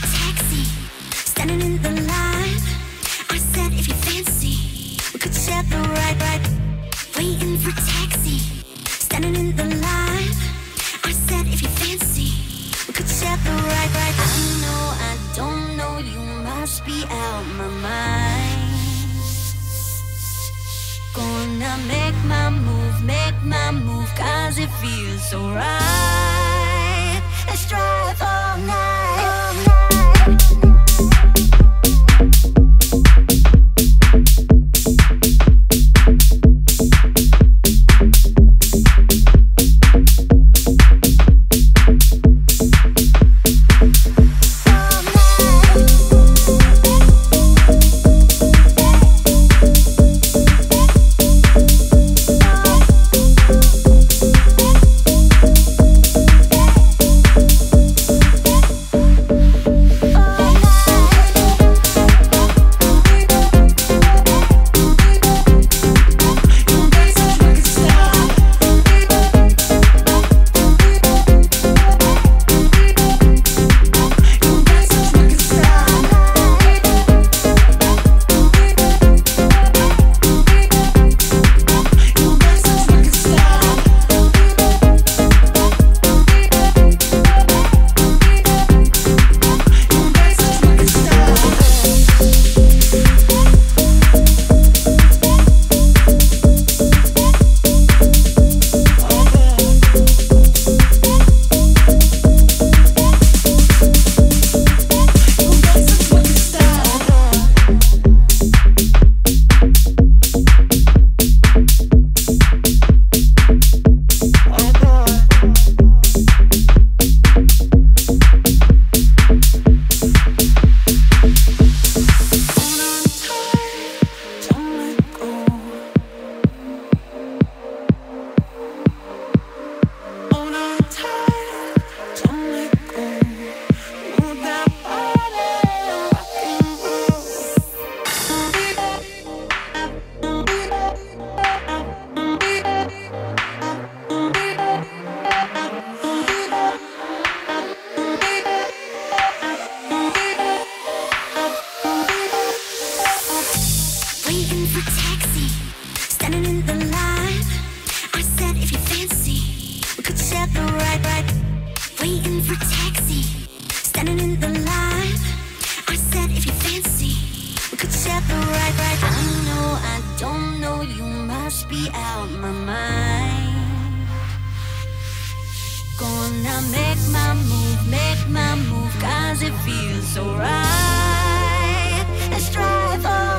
taxi, standing in the line. I said, if you fancy, we could share the ride, right? Waiting for taxi, standing in the line. I said, if you fancy, we could share the ride, right? I know, I don't know, you must be out my mind. Gonna make my move, make my move, cause it feels so right. Let's drive all night. Gonna make my move, make my cause it feels so right. Let's drive on.